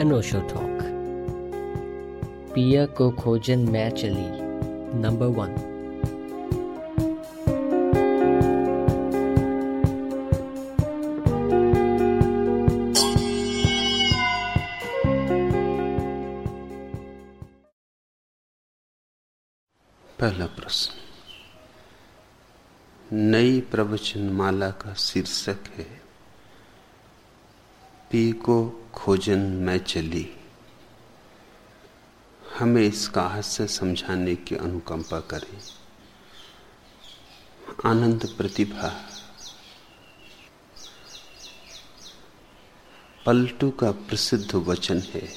अनोशो talk पिया को खोजन मैं चली नंबर वन पहला प्रश्न. नई प्रवचन माला का शीर्षक है पी को खोजन मैं चली। हमें इस कहा से समझाने की अनुकंपा करें। आनंद प्रतिभा। पलटू का प्रसिद्ध वचन है।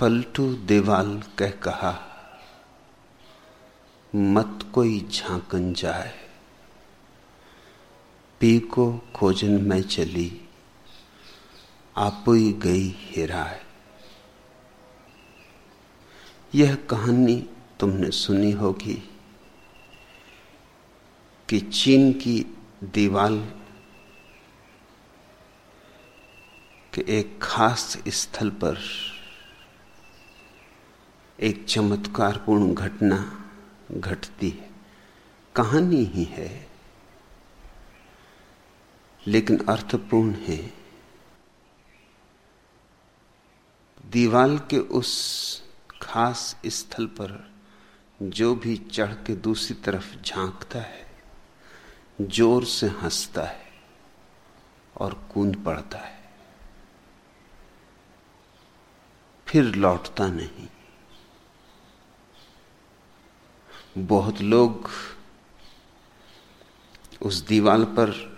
पलटू देवाल कह कहा, मत कोई झांकन जाए। पी को खोजन में चली। आप ही गई हेराए यह कहानी तुमने सुनी होगी कि चीन की दीवाल के एक खास स्थल पर एक चमत्कारपूर्ण घटना घटती है। कहानी ही है। लेकिन अर्थपूर्ण है। दीवाल के उस खास स्थल पर जो भी चढ़ के दूसरी तरफ़ झांकता है, ज़ोर से हंसता है और कूद पड़ता है। फिर लौटता नहीं। बहुत लोग उस दीवाल पर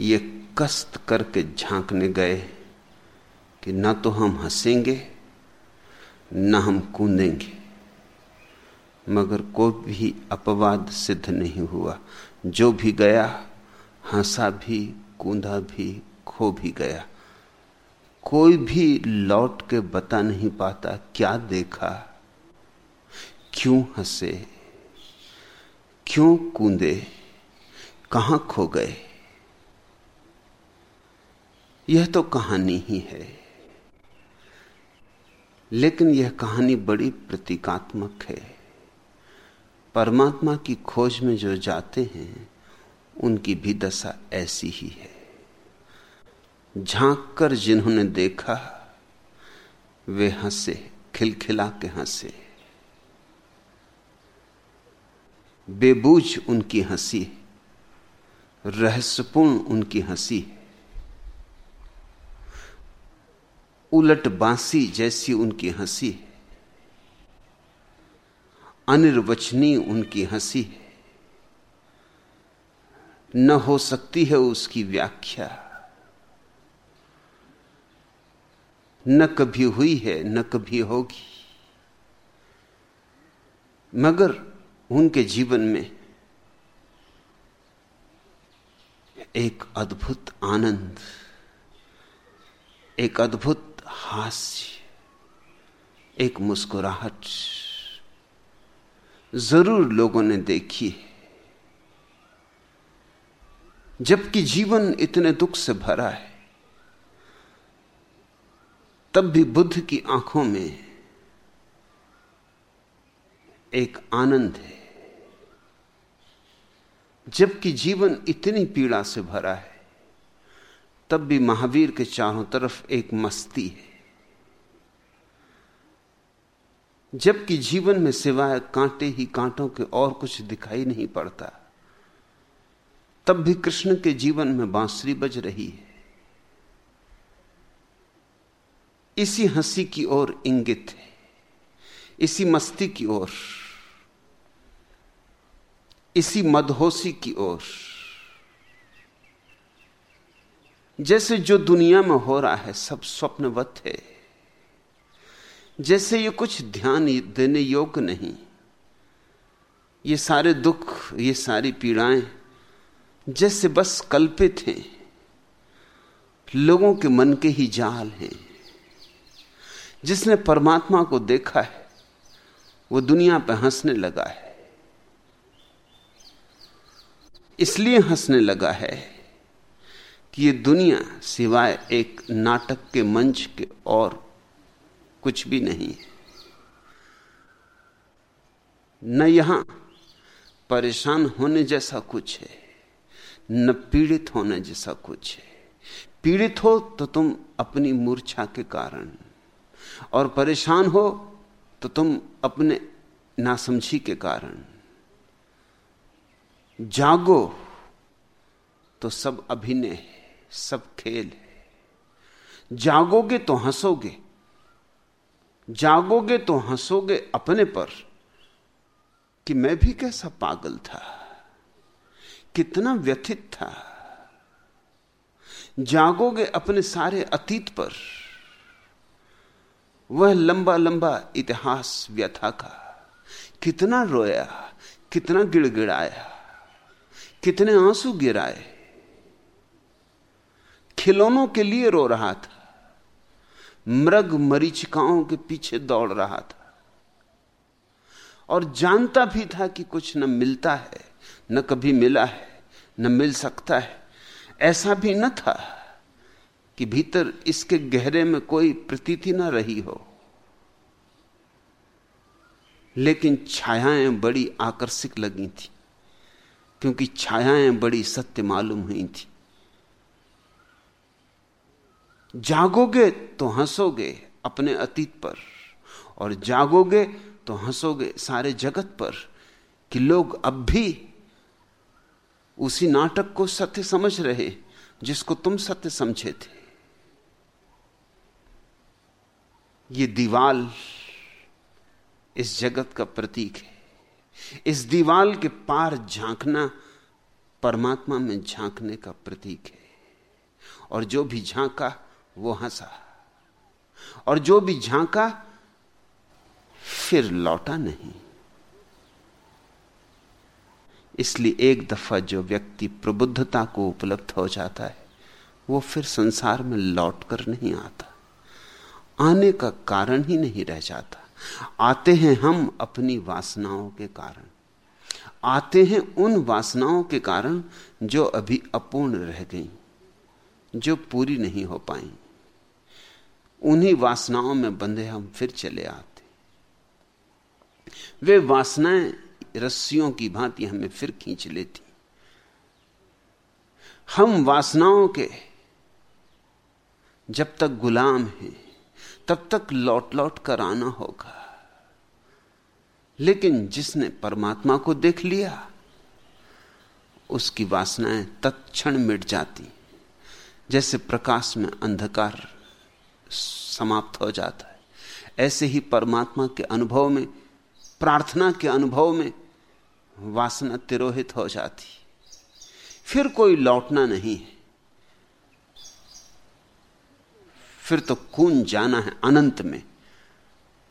ये कष्ट करके झांकने गए कि ना तो हम हंसेंगे, ना हम कूदेंगे। मगर कोई भी अपवाद सिद्ध नहीं हुआ। जो भी गया, हंसा भी, कूदा भी, खो भी गया। कोई भी लौट के बता नहीं पाता, क्या देखा, क्यों हंसे, क्यों कूदे, कहाँ खो गए। यह तो कहानी ही है। लेकिन यह कहानी बड़ी प्रतीकात्मक है। परमात्मा की खोज में जो जाते हैं, उनकी भी दशा ऐसी ही है। झाँक कर जिन्होंने देखा, वे हंसे, खिलखिला के हंसे। बेबूझ उनकी हँसी, रहस्यपूर्ण उनकी हँसी। है उलट बांसी जैसी उनकी हँसी है। अनिर्वचनीय उनकी हँसी है। न हो सकती है उसकी व्याख्या। न कभी हुई है, न कभी होगी। मगर उनके जीवन में एक अद्भुत आनंद, एक अद्भुत हास्य, एक मुस्कुराहट ज़रूर लोगों ने देखी है। जबकि जीवन इतने दुख से भरा है, तब भी बुद्ध की आँखों में एक आनंद है, जबकि जीवन इतनी पीड़ा से भरा है। तब भी महावीर के चारों तरफ़ एक मस्ती है। जबकि जीवन में सिवाय कांटे ही कांटों के और कुछ दिखाई नहीं पड़ता, तब भी कृष्ण के जीवन में बांसुरी बज रही है। इसी हँसी की ओर इंगित है, इसी मस्ती की ओर, इसी मदहोशी की ओर। जैसे जो दुनिया में हो रहा है, सब स्वप्नवत है। जैसे ये कुछ ध्यान देने योग्य नहीं। ये सारे दुख, ये सारी पीड़ाएँ जैसे बस कल्पित हैं, लोगों के मन के ही जाल हैं। जिसने परमात्मा को देखा है, वो दुनिया पर हंसने लगा है। इसलिए हंसने लगा है। कि ये दुनिया सिवाय एक नाटक के मंच के और कुछ भी नहीं है। न यहाँ परेशान होने जैसा कुछ है, न पीड़ित होने जैसा कुछ है। पीड़ित हो तो तुम अपनी मूर्छा के कारण, और परेशान हो तो तुम अपने नासमझी के कारण। जागो तो सब अभिनय है। सब खेल है। जागोगे तो हंसोगे, जागोगे तो हंसोगे अपने पर कि मैं भी कैसा पागल था, कितना व्यथित था। जागोगे अपने सारे अतीत पर, वह लंबा लंबा इतिहास व्यथा का, कितना रोया, कितना गिड़गिड़ाया, कितने आँसू गिराए खिलौनों के लिए रो रहा था। मृग मरीचिकाओं के पीछे दौड़ रहा था। और जानता भी था कि कुछ न मिलता है, न कभी मिला है, न मिल सकता है। ऐसा भी न था कि भीतर इसके गहरे में कोई प्रतीति न रही हो। लेकिन छायाएँ बड़ी आकर्षक लगी थी, क्योंकि छायाएँ बड़ी सत्य मालूम हुई थी। जागोगे तो हंसोगे अपने अतीत पर, और जागोगे तो हंसोगे सारे जगत पर, कि लोग अब भी उसी नाटक को सत्य समझ रहे जिसको तुम सत्य समझे थे। ये दीवाल इस जगत का प्रतीक है। इस दीवाल के पार झांकना परमात्मा में झांकने का प्रतीक है। और जो भी झांका वो हंसा। और जो भी झांका, फिर लौटा नहीं। इसलिए एक दफ़ा जो व्यक्ति प्रबुद्धता को उपलब्ध हो जाता है, वो फिर संसार में लौट कर नहीं आता। आने का कारण ही नहीं रह जाता। आते हैं हम अपनी वासनाओं के कारण। आते हैं उन वासनाओं के कारण जो अभी अपूर्ण रह गई, जो पूरी नहीं हो पाई। उन्हीं वासनाओं में बंधे हम फिर चले आते। वे वासनाएँ रस्सियों की भांति हमें फिर खींच लेती। हम वासनाओं के जब तक गुलाम हैं, तब तक लौट लौट कर आना होगा। लेकिन जिसने परमात्मा को देख लिया, उसकी वासनाएँ तत्क्षण मिट जाती, जैसे प्रकाश में अंधकार समाप्त हो जाता है। ऐसे ही परमात्मा के अनुभव में, प्रार्थना के अनुभव में वासना तिरोहित हो जाती फिर कोई लौटना नहीं है। फिर तो कून जाना है अनंत में,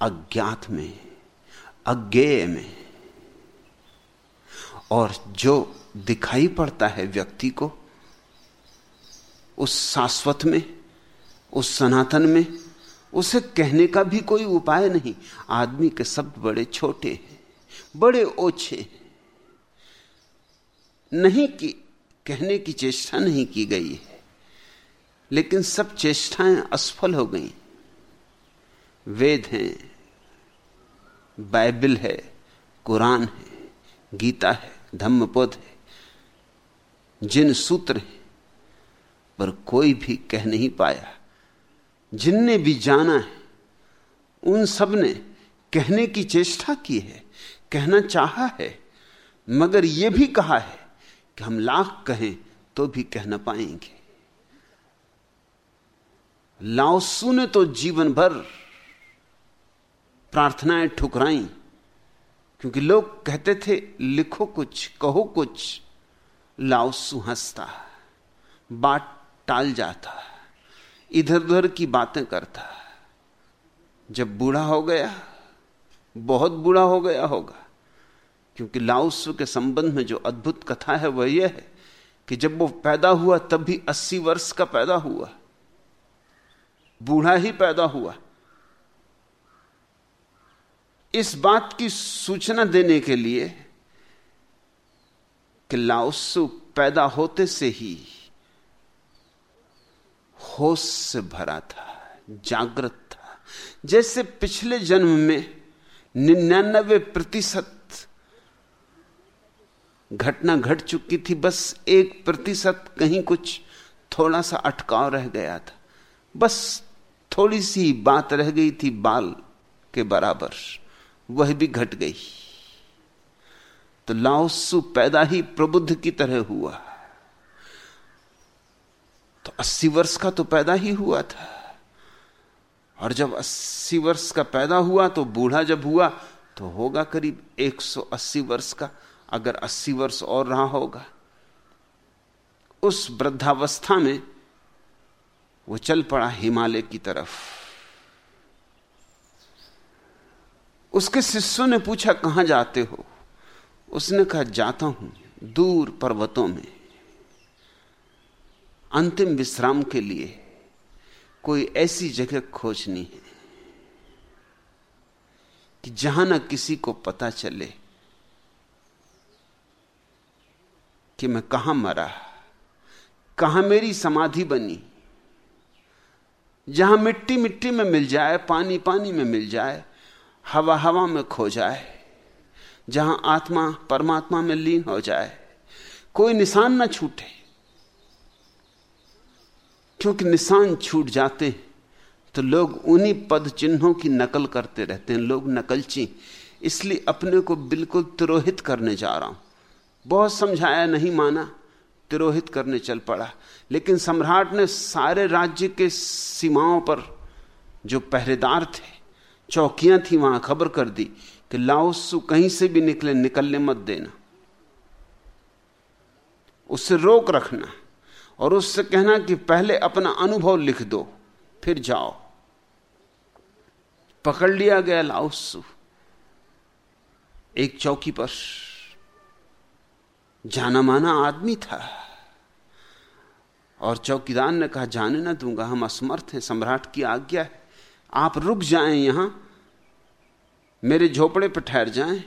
अज्ञात में, अज्ञेय में। और जो दिखाई पड़ता है व्यक्ति को, उस शाश्वत में उस सनातन में, उसे कहने का भी कोई उपाय नहीं। आदमी के शब्द बड़े छोटे हैं, बड़े ओछे हैं। नहीं कि, कहने की चेष्टा नहीं की गई है, लेकिन सब चेष्टाएँ असफल हो गई। वेद हैं, बाइबल है, कुरान है, गीता है, धम्मपद है, जिन सूत्र हैं, पर कोई भी कह नहीं पाया। जिनने भी जाना है, उन सबने कहने की चेष्टा की है, कहना चाहा है, मगर यह भी कहा है कि हम लाख कहें तो भी कह ना पाएँगे। लाओसू ने तो जीवन भर प्रार्थनाएँ ठुकराई, क्योंकि लोग कहते थे, लिखो कुछ, कहो कुछ, लाओसू हंसता, बात टाल जाता। इधर उधर की बातें करता। जब बूढ़ा हो गया, बहुत बूढ़ा हो गया होगा, क्योंकि लाउसु के संबंध में जो अद्भुत कथा है वह यह है कि जब वो पैदा हुआ, तब भी अस्सी वर्ष का पैदा हुआ। बूढ़ा ही पैदा हुआ। इस बात की सूचना देने के लिए कि लाउसु पैदा होते से ही होश से भरा था, जागृत था। जैसे पिछले जन्म में निन्यानबे प्रतिशत घटना घट चुकी थी, बस एक प्रतिशत कहीं कुछ थोड़ा सा अटकाव रह गया था। बस थोड़ी सी बात रह गई थी बाल के बराबर, वह भी घट गई। तो लाओसु पैदा ही प्रबुद्ध की तरह हुआ। तो अस्सी वर्ष का तो पैदा ही हुआ था। और जब अस्सी वर्ष का पैदा हुआ तो बूढ़ा जब हुआ तो होगा करीब 180 वर्ष का, अगर 80 वर्ष और रहा होगा। उस वृद्धावस्था में वो चल पड़ा हिमालय की तरफ़। उसके शिष्यों ने पूछा, कहाँ जाते हो? उसने कहा, जाता हूँ दूर पर्वतों में। अंतिम विश्राम के लिए कोई ऐसी जगह खोजनी है कि जहाँ ना किसी को पता चले कि मैं कहाँ मरा, कहाँ मेरी समाधि बनी, जहाँ मिट्टी मिट्टी में मिल जाए पानी पानी में मिल जाए हवा हवा में खो जाए, जहाँ आत्मा परमात्मा में लीन हो जाए, कोई निशान ना छूटे। क्योंकि निशान छूट जाते हैं तो लोग उन्हीं पद चिन्हों की नकल करते रहते हैं, लोग नकलची। इसलिए अपने को बिल्कुल तिरोहित करने जा रहा हूँ। बहुत समझाया, नहीं माना, तिरोहित करने चल पड़ा। लेकिन सम्राट ने सारे राज्य के सीमाओं पर, जो पहरेदार थे, चौकियाँ थी, वहाँ खबर कर दी कि लाओसु कहीं से भी निकले, निकलने मत देना। उसे रोक रखना। और उससे कहना कि पहले अपना अनुभव लिख दो, फिर जाओ। पकड़ लिया गया लाओसु एक चौकी पर जाना माना आदमी था। और चौकीदार ने कहा, जाने ना दूँगा, हम असमर्थ हैं, सम्राट की आज्ञा है। आप रुक जाएँ यहाँ, मेरे झोपड़े पर ठहर जाएँ।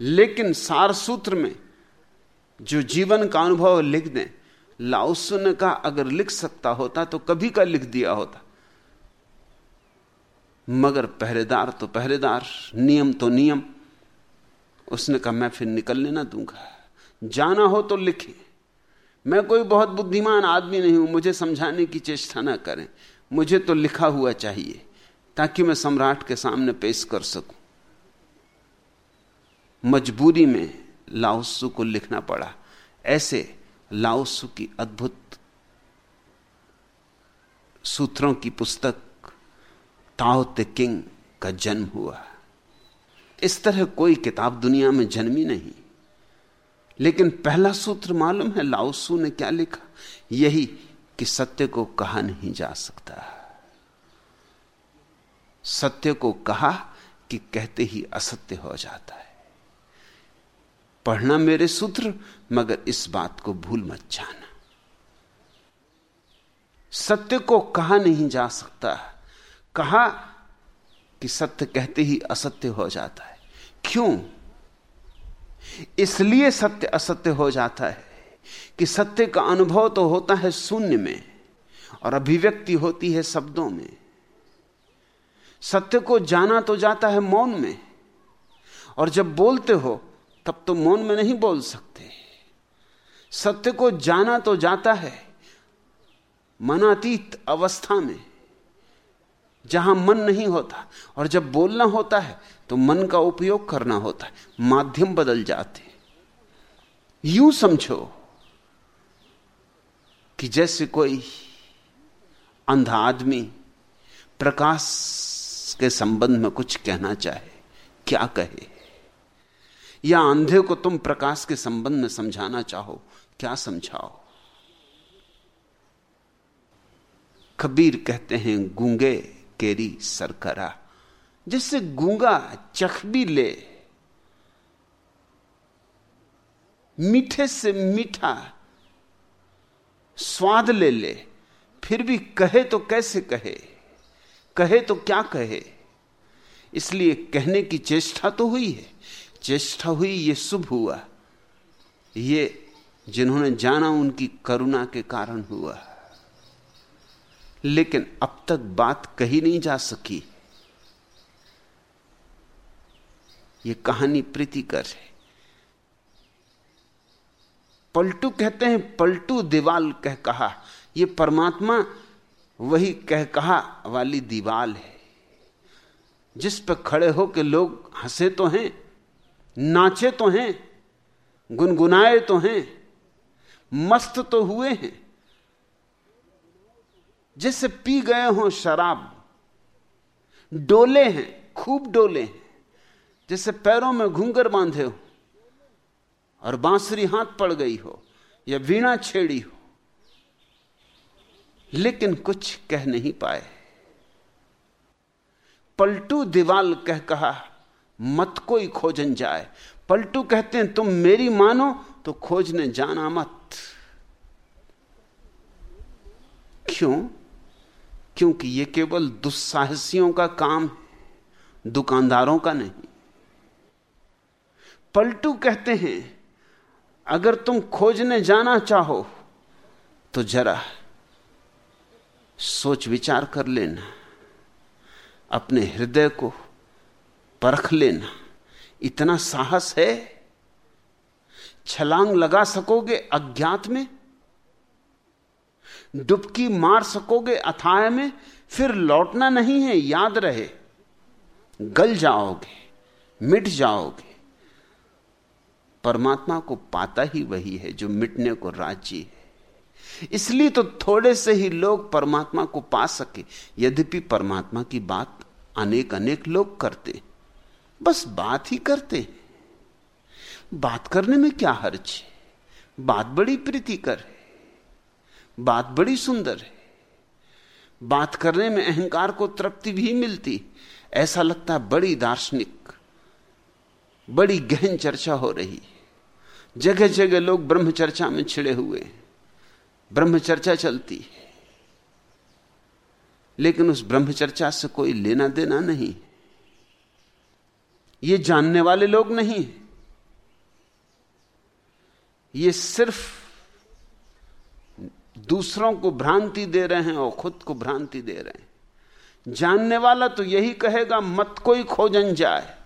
लेकिन सार सूत्र में जो जीवन का अनुभव लिख दें लाउसो ने कहा अगर लिख सकता होता तो कभी का लिख दिया होता। मगर पहरेदार तो पहरेदार, नियम तो नियम। उसने कहा, मैं फिर निकलने ना दूँगा। जाना हो तो लिखे। मैं कोई बहुत बुद्धिमान आदमी नहीं हूँ, मुझे समझाने की चेष्टा ना करें। मुझे तो लिखा हुआ चाहिए, ताकि मैं सम्राट के सामने पेश कर सकूँ। मजबूरी में लाओसु को लिखना पड़ा। ऐसे लाओसु की अद्भुत सूत्रों की पुस्तक, ताओ ते किंग का जन्म हुआ। इस तरह कोई किताब दुनिया में जन्मी नहीं। लेकिन पहला सूत्र मालूम है, लाओसू ने क्या लिखा? यही कि सत्य को कहा नहीं जा सकता। सत्य को कहा कि कहते ही असत्य हो जाता है। पढ़ना मेरे सूत्र, मगर इस बात को भूल मत जाना। सत्य को कहा नहीं जा सकता। कहा कि सत्य कहते ही असत्य हो जाता है। क्यों? इसलिए सत्य असत्य हो जाता है कि सत्य का अनुभव तो होता है शून्य में, और अभिव्यक्ति होती है शब्दों में। सत्य को जाना तो जाता है मौन में, और जब बोलते हो तब तो मौन में नहीं बोल सकते। सत्य को जाना तो जाता है, मनातीत अवस्था में, जहाँ मन नहीं होता। और जब बोलना होता है तो मन का उपयोग करना होता है, माध्यम बदल जाते। यूँ समझो कि जैसे कोई अंधा आदमी प्रकाश के संबंध में कुछ कहना चाहे, क्या कहे। या अंधे को तुम प्रकाश के संबंध में समझाना चाहो, क्या समझाओ? कबीर कहते हैं, गूँगे केरी सरकरा। जिससे गूँगा चख भी ले, मीठे से मीठा स्वाद ले ले, फिर भी कहे तो कैसे कहे? कहे तो क्या कहे? इसलिए कहने की चेष्टा तो हुई है। चेष्टा हुई, ये शुभ हुआ। ये जिन्होंने जाना, उनकी करुणा के कारण हुआ। लेकिन अब तक बात कही नहीं जा सकी। ये कहानी प्रीतिकर है। पलटू कहते हैं, पलटू दीवाल कह कहा। ये परमात्मा वही कह कहा वाली दीवाल है। जिस पर खड़े हो के लोग हंसे तो हैं नाचे तो हैं, गुनगुनाए तो हैं, मस्त तो हुए हैं। जैसे पी गए हों शराब, डोले हैं, खूब डोले हैं। जैसे पैरों में घूंगर बांधे हो और बांसुरी हाथ पड़ गई हो या वीणा छेड़ी हो। लेकिन कुछ कह नहीं पाए। पलटू दीवाल कह कहा मत कोई खोजन जाए। पलटू कहते हैं, तुम मेरी मानो तो खोजने जाना मत। क्यों? क्योंकि यह केवल दुस्साहसियों का काम है, दुकानदारों का नहीं। पलटू कहते हैं, अगर तुम खोजने जाना चाहो तो जरा सोच विचार कर लेना। अपने हृदय को परख लेना। इतना साहस है? छलांग लगा सकोगे अज्ञात में? डुबकी मार सकोगे अथाय में? फिर लौटना नहीं है, याद रहे। गल जाओगे, मिट जाओगे। परमात्मा को पाता ही वही है, जो मिटने को राज़ी है। इसलिए तो थोड़े से ही लोग परमात्मा को पा सके। यद्यपि परमात्मा की बात अनेक अनेक लोग करते बस बात ही करते बात करने में क्या हर्ज है? बात बड़ी प्रीतिकर है। बात बड़ी सुंदर है। बात करने में अहंकार को तृप्ति भी मिलती। ऐसा लगता है बड़ी दार्शनिक, बड़ी गहन चर्चा हो रही जगह जगह लोग ब्रह्म चर्चा में छिड़े हुए हैं। ब्रह्म चर्चा चलती है। लेकिन उस ब्रह्म चर्चा से कोई लेना देना नहीं ये जानने वाले लोग नहीं ये सिर्फ़ दूसरों को भ्रांति दे रहे हैं और खुद को भ्रांति दे रहे हैं। जानने वाला तो यही कहेगा, मत कोई खोजन जाए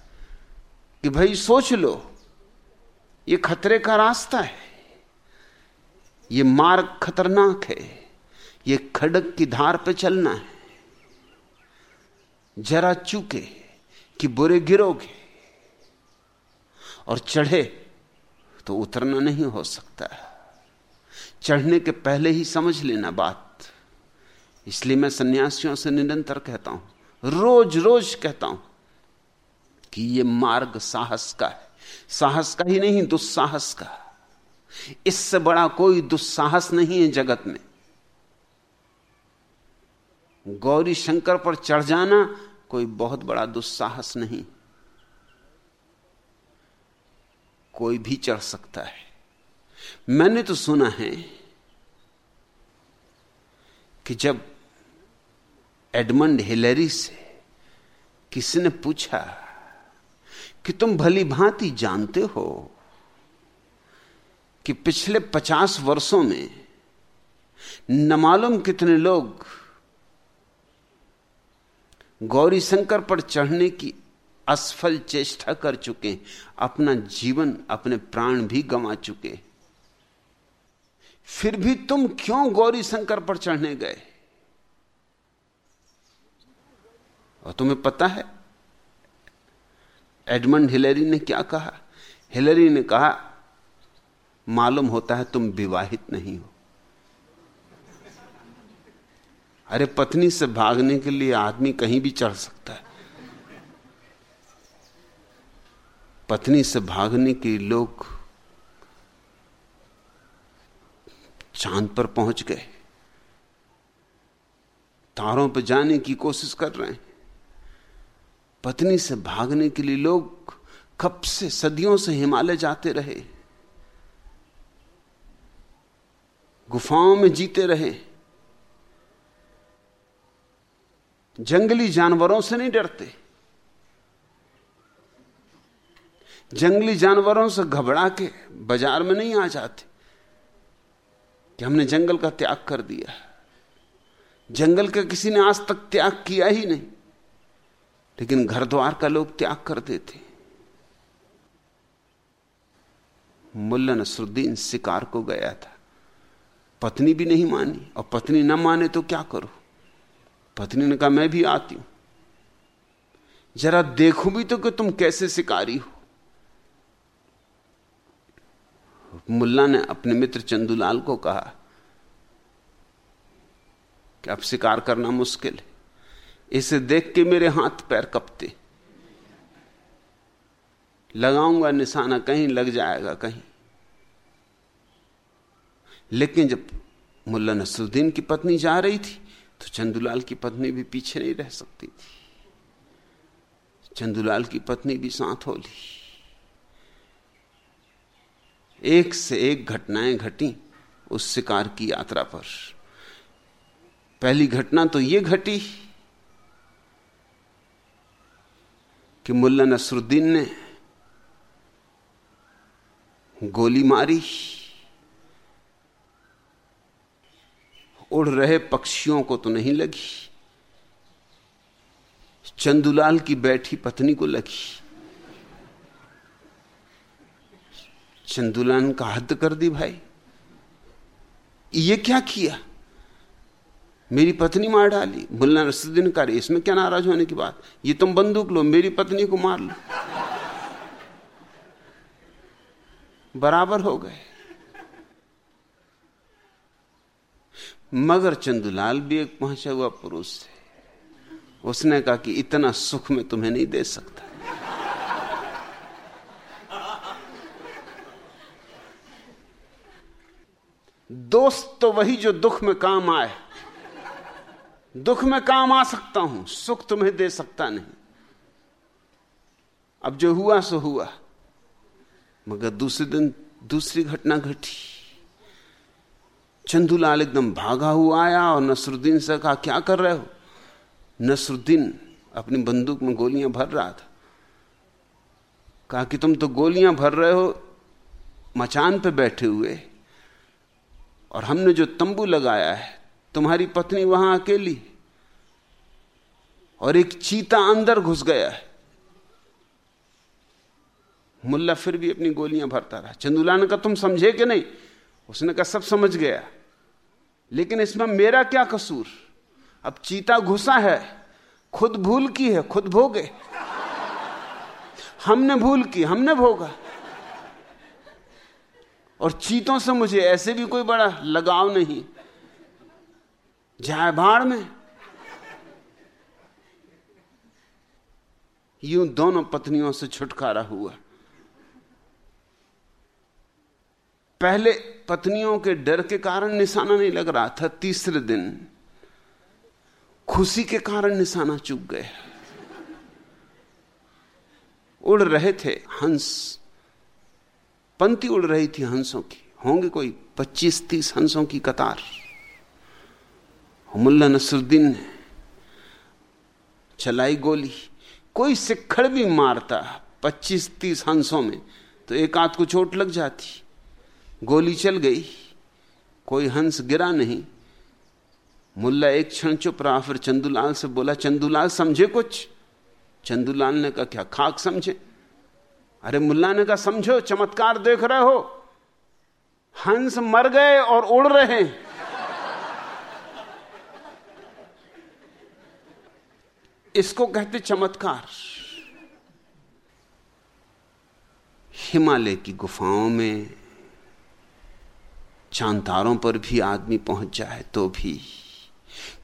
कि भाई सोच लो, ये खतरे का रास्ता है। ये मार्ग खतरनाक है। ये खड़क की धार पे चलना है। जरा चूके कि बुरे गिरोगे। और चढ़े तो उतरना नहीं हो सकता। चढ़ने के पहले ही समझ लेना बात। इसलिए मैं सन्यासियों से निरंतर कहता हूँ रोज रोज कहता हूँ कि यह मार्ग साहस का है। साहस का ही नहीं, दुस्साहस का। इससे बड़ा कोई दुस्साहस नहीं है जगत में। गौरी शंकर पर चढ़ जाना कोई बहुत बड़ा दुस्साहस नहीं। कोई भी चढ़ सकता है। मैंने तो सुना है कि जब एडमंड हिलेरी से किसी ने पूछा कि तुम भली भांति जानते हो कि पिछले पचास वर्षों में न मालूम कितने लोग गौरी शंकर पर चढ़ने की असफल चेष्टा कर चुके अपना जीवन, अपने प्राण भी गंवा चुके फिर भी तुम क्यों गौरी शंकर पर चढ़ने गए? और तुम्हें पता है, एडमंड हिलेरी ने क्या कहा? हिलेरी ने कहा, मालूम होता है तुम विवाहित नहीं हो। अरे, पत्नी से भागने के लिए आदमी कहीं भी चढ़ सकता है। पत्नी से भागने के लोग चाँद पर पहुँच गए। तारों पर जाने की कोशिश कर रहे हैं। पत्नी से भागने के लिए लोग कब से सदियों से हिमालय जाते रहे। गुफाओं में जीते रहे। जंगली जानवरों से नहीं डरते। जंगली जानवरों से घबरा के बाज़ार में नहीं आ जाते कि हमने जंगल का त्याग कर दिया जंगल का किसी ने आज तक त्याग किया ही नहीं, लेकिन घर द्वार का लोग त्याग कर देते। मुल्ला नसरुद्दीन शिकार को गया था। पत्नी भी नहीं मानी, और पत्नी न माने तो क्या करो? पत्नी ने कहा, मैं भी आती हूँ। जरा देखो भी तो कि तुम कैसे शिकारी हो। मुल्ला ने अपने मित्र चंदूलाल को कहा कि अब शिकार करना मुश्किल है। इसे देख के मेरे हाथ पैर कपते। लगाऊँगा निशाना कहीं, लग जाएगा कहीं। लेकिन जब मुल्ला नसरुद्दीन की पत्नी जा रही थी तो चंदूलाल की पत्नी भी पीछे नहीं रह सकती थी। चंदूलाल की पत्नी भी साथ हो ली। एक से एक घटनाएँ घटी उस शिकार की यात्रा पर। पहली घटना तो यह घटी कि मुल्ला नसरुद्दीन ने गोली मारी, उड़ रहे पक्षियों को तो नहीं लगी, चंदुलाल की बैठी पत्नी को लगी। चंदुलाल का हद कर दी भाई। ये क्या किया? मेरी पत्नी मार डाली। मुल्ला रसुद्दीन कर, इसमें क्या नाराज़ होने की बात? ये तुम बंदूक लो, मेरी पत्नी को मार लो। बराबर हो गए। मगर चंदुलाल भी एक पहुँचा हुआ पुरुष थे। उसने कहा कि इतना सुख में तुम्हें नहीं दे सकता। दोस्त तो वही जो दुख में काम आए। दुख में काम आ सकता हूँ, सुख तुम्हें दे सकता नहीं। अब जो हुआ, सो हुआ। मगर दूसरे दिन दूसरी घटना घटी। चंदूलाल एकदम भागा हुआ आया और नसरुद्दीन से कहा, क्या कर रहे हो? नसरुद्दीन अपनी बंदूक में गोलियाँ भर रहा था। कहा कि, तुम तो गोलियाँ भर रहे हो, मचान पे बैठे हुए। और हमने जो तंबू लगाया है, तुम्हारी पत्नी वहाँ अकेली और एक चीता अंदर घुस गया है। मुल्ला फिर भी अपनी गोलियाँ भरता रहा। चंदूला ने कहा, तुम समझे कि नहीं? उसने कहा, सब समझ गया। लेकिन इसमें मेरा क्या कसूर? अब चीता घुसा है, खुद भूल की है, खुद भोगे। हमने भूल की, हमने भोगा। और चीतों से मुझे ऐसे भी कोई बड़ा लगाव नहीं। जाए भाड़ में। यूँ दोनों पत्नियों से छुटकारा हुआ। पहले पत्नियों के डर के कारण निशाना नहीं लग रहा था, तीसरे दिन खुशी के कारण निशाना चुक गए उड़ रहे थे हंस पंक्ति उड़ रही थी हंसों की। होंगे कोई पच्चीस, तीस हंसों की कतार। मुल्ला नसरुद्दीन ने चलाई गोली। कोई सिक्खड़ भी मारता पच्चीस, तीस हंसों में तो एक आध को चोट लग जाती। गोली चल गई। कोई हंस गिरा नहीं। मुल्ला एक क्षण चुप रहा, फिर चंदूलाल से बोला, चंदूलाल, समझे कुछ? चंदूलाल ने कहा, क्या खाक समझे? अरे मुल्ला ने कहा, समझो, चमत्कार देख रहे हो। हंस मर गए और उड़ रहे हैं। इसको कहते चमत्कार। हिमालय की गुफाओं में चांतारों पर भी आदमी पहुँच जाए तो भी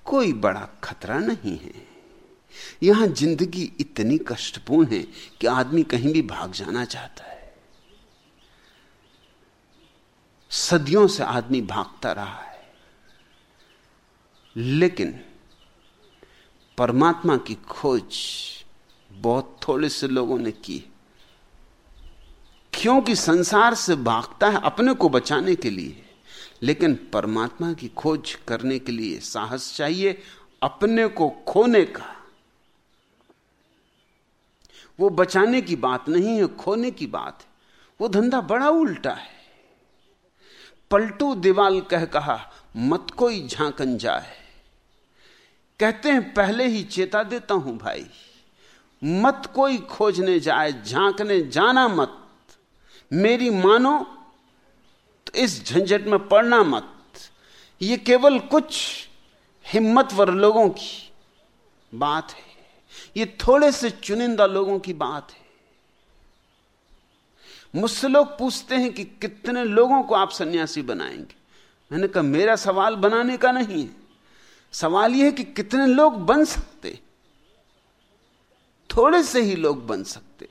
कोई बड़ा खतरा नहीं है। यहाँ ज़िंदगी इतनी कष्टपूर्ण है कि आदमी कहीं भी भाग जाना चाहता है। सदियों से आदमी भागता रहा है। लेकिन परमात्मा की खोज बहुत थोड़े से लोगों ने की। क्योंकि संसार से भागता है अपने को बचाने के लिए, लेकिन परमात्मा की खोज करने के लिए साहस चाहिए अपने को खोने का। वो बचाने की बात नहीं है, खोने की बात है। वो धंधा बड़ा उल्टा है। पलटू दीवाल कह कहा, मत कोई झांकन जाए। कहते हैं, पहले ही चेता देता हूँ भाई। मत कोई खोजने जाए, झांकने जाना मत। मेरी मानो तो इस झंझट में पड़ना मत। ये केवल कुछ हिम्मतवर लोगों की बात है। ये थोड़े से चुनिंदा लोगों की बात है। मुझसे लोग पूछते हैं कि कितने लोगों को आप सन्यासी बनाएँगे? मैंने कहा, मेरा सवाल बनाने का नहीं है। सवाल यह है कि कितने लोग बन सकते थोड़े से ही लोग बन सकते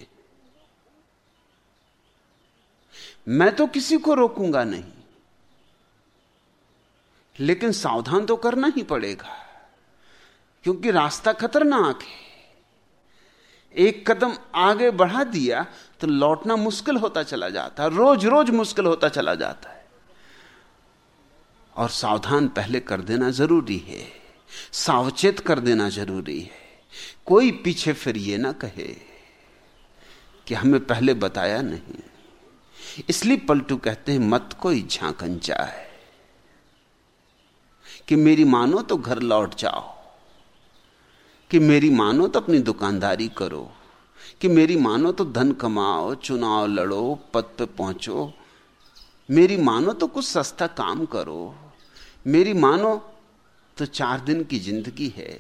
मैं तो किसी को रोकूँगा नहीं। लेकिन सावधान तो करना ही पड़ेगा, क्योंकि रास्ता खतरनाक है। एक कदम आगे बढ़ा दिया तो लौटना मुश्किल होता चला जाता है। रोज रोज मुश्किल होता चला जाता है। और सावधान पहले कर देना ज़रूरी है। सावचेत कर देना ज़रूरी है। कोई पीछे फिर ये ना कहे कि हमें पहले बताया नहीं। इसलिए पलटू कहते हैं, मत कोई झांकन जाए कि मेरी मानो तो घर लौट जाओ। कि मेरी मानो तो अपनी दुकानदारी करो, कि मेरी मानो तो धन कमाओ, चुनाव लड़ो, पद पे पहुंचो। मेरी मानो तो कुछ सस्ता काम करो। मेरी मानो तो चार दिन की ज़िंदगी है।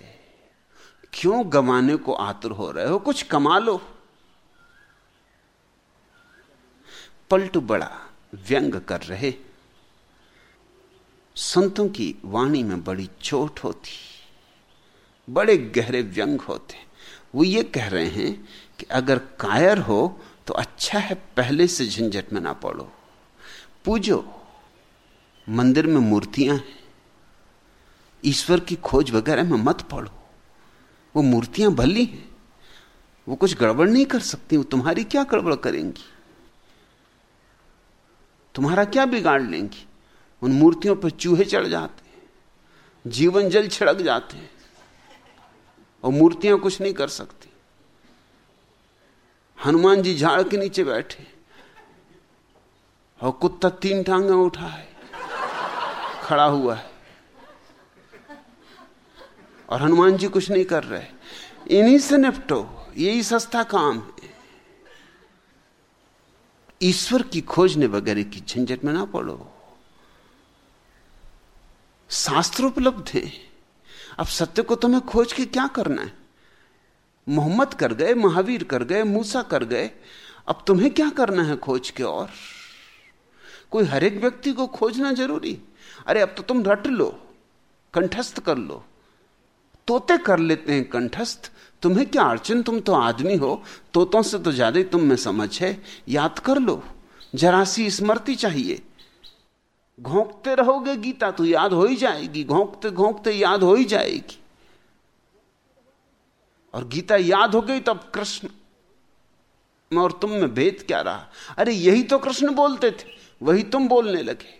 क्यों गमाने को आतुर हो रहे हो? कुछ कमा लो। पलटू बड़ा व्यंग कर रहे। संतों की वाणी में बड़ी चोट होती। बड़े गहरे व्यंग होते वो ये कह रहे हैं कि अगर कायर हो तो अच्छा है पहले से झंझट में ना पड़ो। पूजो, मंदिर में मूर्तियाँ हैं। ईश्वर की खोज वगैरह में मत पड़ो। वो मूर्तियाँ भली हैं। वो कुछ गड़बड़ नहीं कर सकती, वो तुम्हारी क्या गड़बड़ करेंगी? तुम्हारा क्या बिगाड़ लेंगी? उन मूर्तियों पर चूहे चढ़ जाते हैं, जीवन जल छिड़क जाते हैं। और मूर्तियाँ कुछ नहीं कर सकती। हनुमान जी झाड़ के नीचे बैठे। और कुत्ता तीन टांगे उठा है खड़ा हुआ है। और हनुमान जी कुछ नहीं कर रहे। इन्हीं से निपटो। यही सस्ता काम है। ईश्वर की खोजने वगैरह की झंझट में ना पड़ो। शास्त्र उपलब्ध है। अब सत्य को तुम्हें खोज के क्या करना है? मोहम्मद कर गए, महावीर कर गए, मूसा कर गए, अब तुम्हें क्या करना है खोज के और? कोई हर एक व्यक्ति को खोजना ज़रूरी? अरे अब तो तुम रट लो, कंठस्थ कर लो। तोते कर लेते हैं कंठस्थ। तुम्हें क्या अड़चन तुम तो आदमी हो। तोतों से तो ज़्यादा ही तुम में समझ है। याद कर लो। जरा सी स्मृति चाहिए। घोंकते रहोगे गीता तो याद हो ही जाएगी, घोंकते घोंकते याद हो ही जाएगी। और गीता याद हो गई तब कृष्ण, में और तुम में भेद क्या रहा? अरे यही तो कृष्ण बोलते थे, वही तुम बोलने लगे।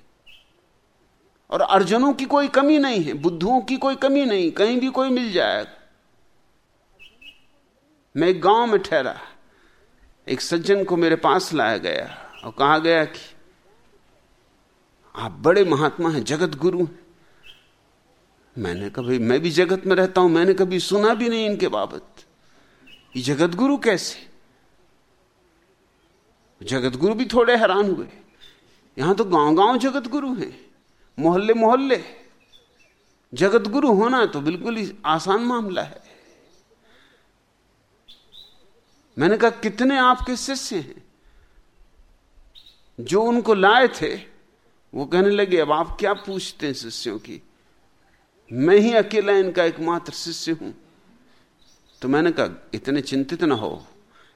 और अर्जुनों की कोई कमी नहीं है, बुद्धुओं की कोई कमी नहीं, कहीं भी कोई मिल जाएगा मैं गाँव में ठहरा, एक सज्जन को मेरे पास लाया गया और कहा गया कि आप बड़े महात्मा हैं जगत गुरु हैं। मैंने कभी, मैं भी जगत में रहता हूँ, मैंने कभी सुना भी नहीं इनके बाबत। ये जगत गुरु कैसे? जगत गुरु भी थोड़े हैरान हुए। यहाँ तो गाँव गाँव जगत गुरु हैं, मोहल्ले मोहल्ले। जगत गुरु होना तो बिल्कुल ही आसान मामला है। मैंने कहा, कितने आपके शिष्य हैं जो उनको लाए थे वो कहने लगे, अब आप क्या पूछते हैं शिष्यों की? मैं ही अकेला इनका एकमात्र शिष्य हूँ। तो मैंने कहा, इतने चिंतित ना हो।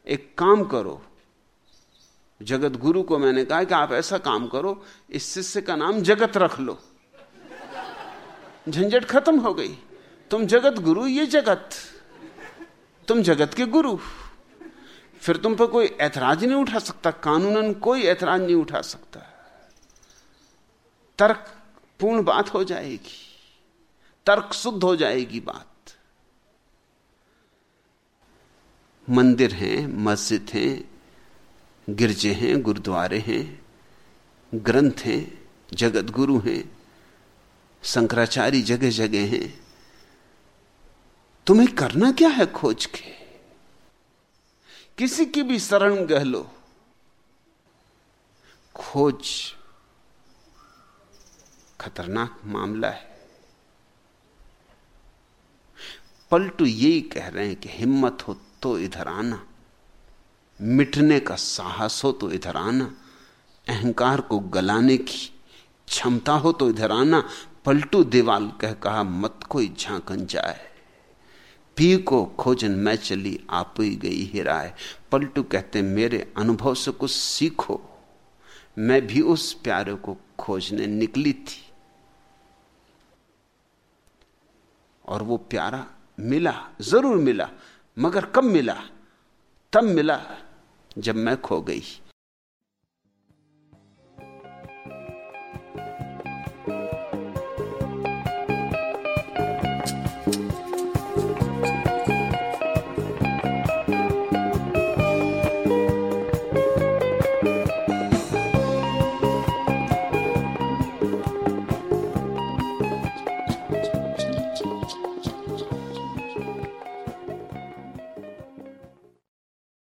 एक काम करो। जगत गुरु को मैंने कहा कि आप ऐसा काम करो, इस शिष्य का नाम जगत रख लो। झंझट खत्म हो गई। तुम जगत गुरु, ये जगत। तुम जगत के गुरु। फिर तुम पर कोई ऐतराज नहीं उठा सकता, कानूनन कोई ऐतराज नहीं उठा सकता। तर्क पूर्ण बात हो जाएगी। तर्क शुद्ध हो जाएगी बात। मंदिर हैं, मस्जिद हैं, गिरजे हैं, गुरुद्वारे हैं, ग्रंथ हैं जगत गुरु हैं, शंकराचार्य जगह जगह हैं। तुम्हें करना क्या है खोज के? किसी की भी शरण गह लो खोज खतरनाक मामला है। पलटू यही कह रहे हैं कि हिम्मत हो तो इधर आना, मिटने का साहस हो तो इधर आना, अहंकार को गलाने की क्षमता हो तो इधर आना। पलटू दीवाल कह कहा, मत कोई झांकन जाए। पी को खोजन मैं चली, आप ही गई हिराए पलटू कहते, मेरे अनुभव से कुछ सीखो। मैं भी उस प्यारे को खोजने निकली थी। और वो प्यारा मिला, ज़रूर मिला, मगर कब मिला? तब मिला जब मैं खो गई।